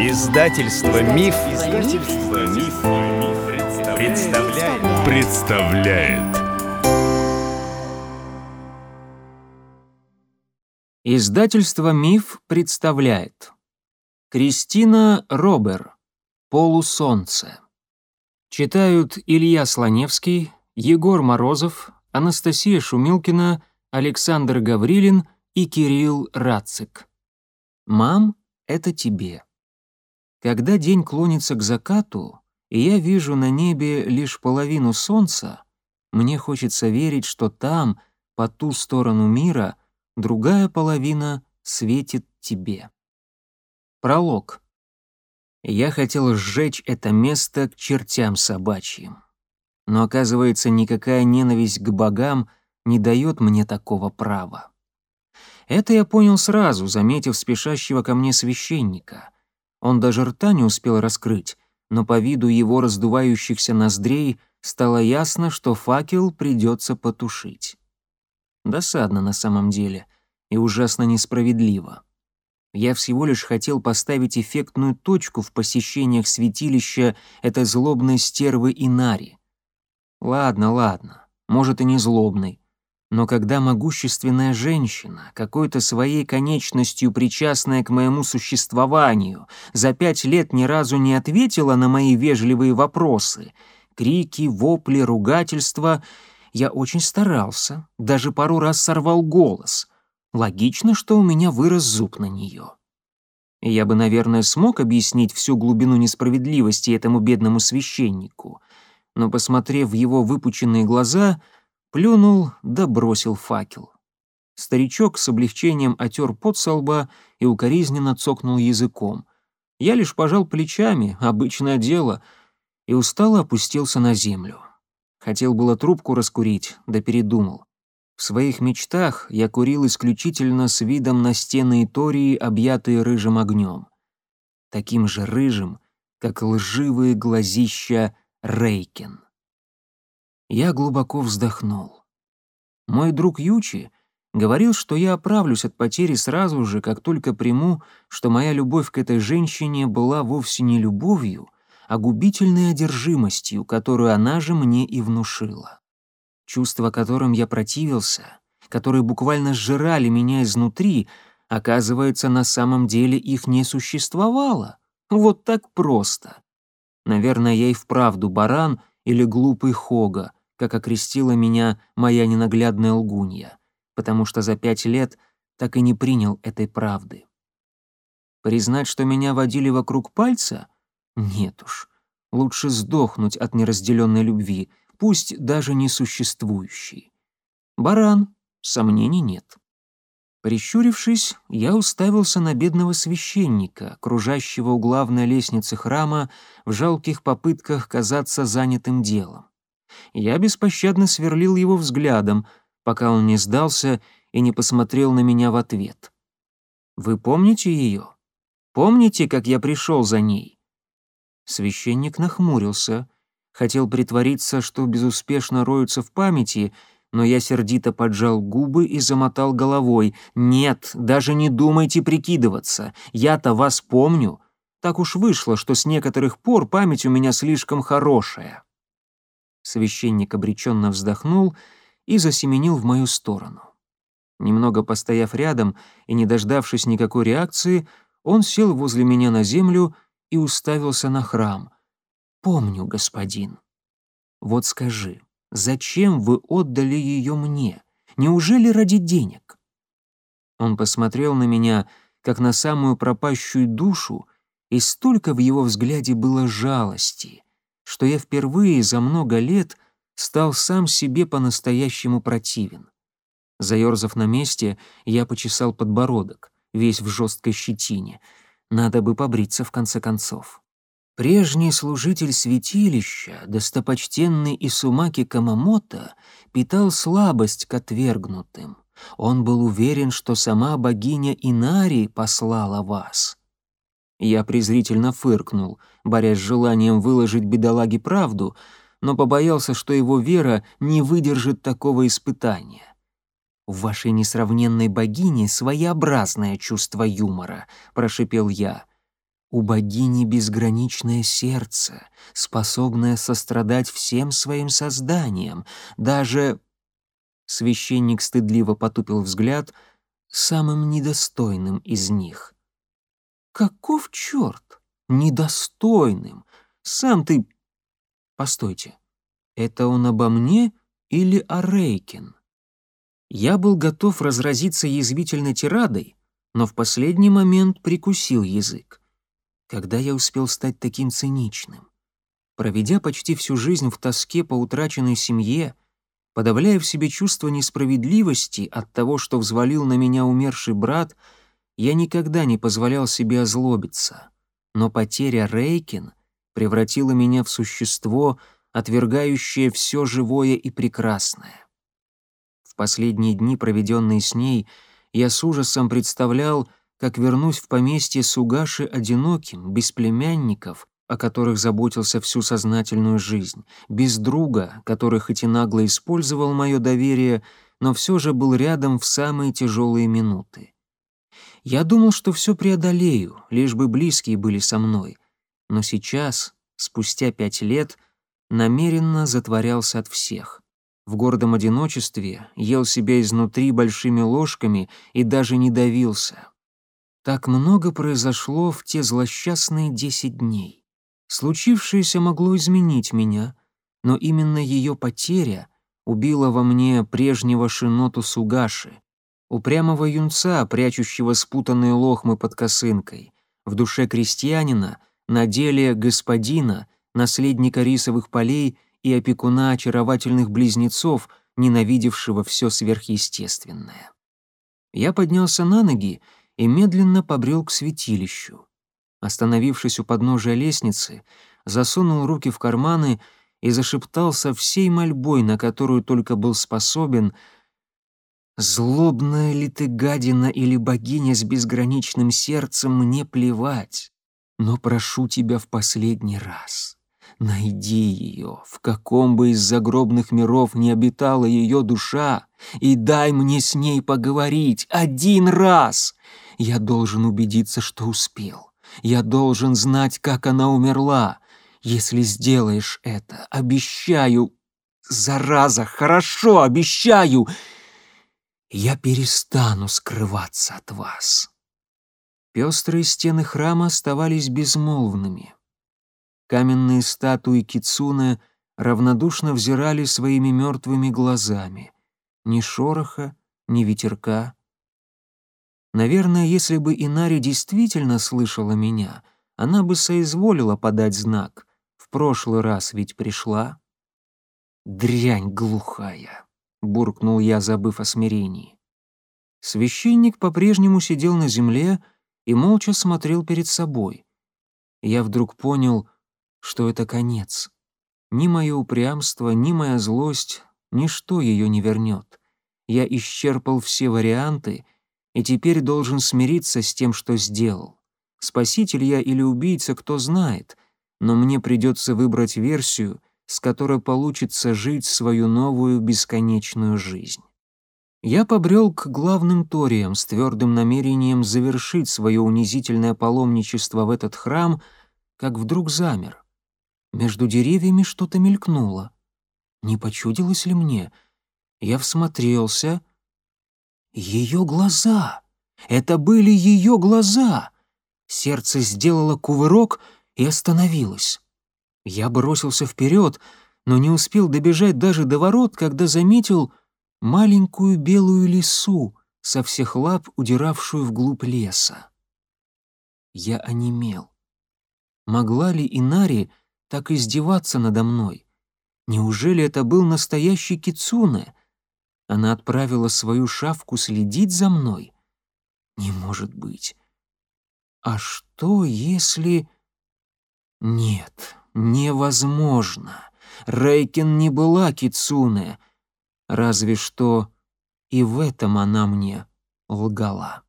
Издательство Миф, Издательство Миф, представляет. представляет. Издательство Миф представляет. Кристина Робер. Полусолнце. Читают Илья Слоневский, Егор Морозов, Анастасия Шумилкина, Александр Гаврилин и Кирилл Рацик. «Мам, это тебе». Когда день клонится к закату, и я вижу на небе лишь половину солнца, мне хочется верить, что там, по ту сторону мира, другая половина светит тебе. Пролог. Я хотел сжечь это место к чертям собачьим. Но оказывается, никакая ненависть к богам не дает мне такого права. Это я понял сразу, заметив спешащего ко мне священника. Он даже рта не успел раскрыть, но по виду его раздувающихся ноздрей стало ясно, что факел придется потушить. Досадно на самом деле и ужасно несправедливо. Я всего лишь хотел поставить эффектную точку в посещениях святилища этой злобной стервы Инари. Ладно, ладно, может и не злобной, но когда могущественная женщина, какой-то своей конечностью причастная к моему существованию, за пять лет ни разу не ответила на мои вежливые вопросы, крики, вопли, ругательства, я очень старался, даже пару раз сорвал голос. Логично, что у меня вырос зуб на нее. Я бы, наверное, смог объяснить всю глубину несправедливости этому бедному священнику, но, посмотрев в его выпученные глаза — Плюнул да бросил факел. Старичок с облегчением отер пот со лба и укоризненно цокнул языком. Я лишь пожал плечами, обычное дело, и устало опустился на землю. Хотел было трубку раскурить, да передумал. В своих мечтах я курил исключительно с видом на стены Итории, объятые рыжим огнем. Таким же рыжим, как лживые глазища Рейкен. Я глубоко вздохнул. Мой друг Ючи говорил, что я оправлюсь от потери сразу же, как только приму, что моя любовь к этой женщине была вовсе не любовью, а губительной одержимостью, которую она же мне и внушила. Чувства, которым я противился, которые буквально сжирали меня изнутри, оказывается, на самом деле их не существовало. Вот так просто. Наверное, я и вправду баран или глупый хога, как окрестила меня моя ненаглядная лгунья, потому что за пять лет так и не принял этой правды. Признать, что меня водили вокруг пальца? Нет уж. Лучше сдохнуть от неразделенной любви, пусть даже не существующей. Баран, сомнений нет. Прищурившись, я уставился на бедного священника, кружащего у главной лестницы храма в жалких попытках казаться занятым делом. Я беспощадно сверлил его взглядом, пока он не сдался и не посмотрел на меня в ответ. «Вы помните ее? Помните, как я пришел за ней?» Священник нахмурился, хотел притвориться, что безуспешно роются в памяти, но я сердито поджал губы и замотал головой. «Нет, даже не думайте прикидываться, я-то вас помню. Так уж вышло, что с некоторых пор память у меня слишком хорошая». Священник обреченно вздохнул и засеменил в мою сторону. Немного постояв рядом и не дождавшись никакой реакции, он сел возле меня на землю и уставился на храм. «Помню, господин. Вот скажи, зачем вы отдали ее мне? Неужели ради денег?» Он посмотрел на меня, как на самую пропащую душу, и столько в его взгляде было жалости, что я впервые за много лет стал сам себе по-настоящему противен. Заерзав на месте, я почесал подбородок, весь в жесткой щетине. Надо бы побриться в конце концов. Прежний служитель святилища, достопочтенный Исумаки Камамото, питал слабость к отвергнутым. Он был уверен, что сама богиня Инари послала вас. Я презрительно фыркнул, борясь с желанием выложить бедолаге правду, но побоялся, что его вера не выдержит такого испытания. «В вашей несравненной богине своеобразное чувство юмора», — прошипел я. У богини безграничное сердце, способное сострадать всем своим созданиям, даже... Священник стыдливо потупил взгляд самым недостойным из них. «Каков черт? Недостойным? Сам ты...» «Постойте, это он обо мне или о Рейкин?» Я был готов разразиться язвительной тирадой, но в последний момент прикусил язык. Когда я успел стать таким циничным? Проведя почти всю жизнь в тоске по утраченной семье, подавляя в себе чувство несправедливости от того, что взвалил на меня умерший брат, я никогда не позволял себе озлобиться. Но потеря Рейкин превратила меня в существо, отвергающее все живое и прекрасное. В последние дни, проведенные с ней, я с ужасом представлял, как вернусь в поместье Сугаши одиноким, без племянников, о которых заботился всю сознательную жизнь, без друга, который хоть и нагло использовал мое доверие, но все же был рядом в самые тяжелые минуты. Я думал, что все преодолею, лишь бы близкие были со мной, но сейчас, спустя пять лет, намеренно затворялся от всех. В гордом одиночестве ел себя изнутри большими ложками и даже не давился. Так много произошло в те злосчастные десять дней. Случившееся могло изменить меня, но именно ее потеря убила во мне прежнего Шиноту Сугаши, упрямого юнца, прячущего спутанные лохмы под косынкой, в душе крестьянина, на деле господина, наследника рисовых полей и опекуна очаровательных близнецов, ненавидевшего все сверхъестественное. Я поднялся на ноги и медленно побрел к святилищу. Остановившись у подножия лестницы, засунул руки в карманы и зашептал со всей мольбой, на которую только был способен, «Злобная ли ты гадина или богиня с безграничным сердцем, мне плевать, но прошу тебя в последний раз». Найди ее, в каком бы из загробных миров не обитала ее душа, и дай мне с ней поговорить один раз. Я должен убедиться, что успел. Я должен знать, как она умерла. Если сделаешь это, обещаю... Зараза, хорошо, обещаю! Я перестану скрываться от вас. Пестрые стены храма оставались безмолвными. Каменные статуи Кицуне равнодушно взирали своими мертвыми глазами. Ни шороха, ни ветерка, Наверное, если бы Инари действительно слышала меня, она бы соизволила подать знак. В прошлый раз ведь пришла. «Дрянь глухая», — буркнул я, забыв о смирении. Священник по-прежнему сидел на земле и молча смотрел перед собой. Я вдруг понял, что это конец. Ни мое упрямство, ни моя злость, ничто ее не вернет. Я исчерпал все варианты — и теперь должен смириться с тем, что сделал. Спаситель я или убийца, кто знает, но мне придется выбрать версию, с которой получится жить свою новую бесконечную жизнь. Я побрел к главным ториям с твердым намерением завершить свое унизительное паломничество в этот храм, как вдруг замер. Между деревьями что-то мелькнуло. Не почудилось ли мне? Я всмотрелся — ее глаза! Это были ее глаза! Сердце сделало кувырок и остановилось. Я бросился вперед, но не успел добежать даже до ворот, когда заметил маленькую белую лису, со всех лап удиравшую вглубь леса. Я онемел. Могла ли Инари так издеваться надо мной? Неужели это был настоящий кицуне? Она отправила свою шавку следить за мной? Не может быть. А что, если... Нет, невозможно. Рейкин не была Кицуне. Разве что и в этом она мне лгала.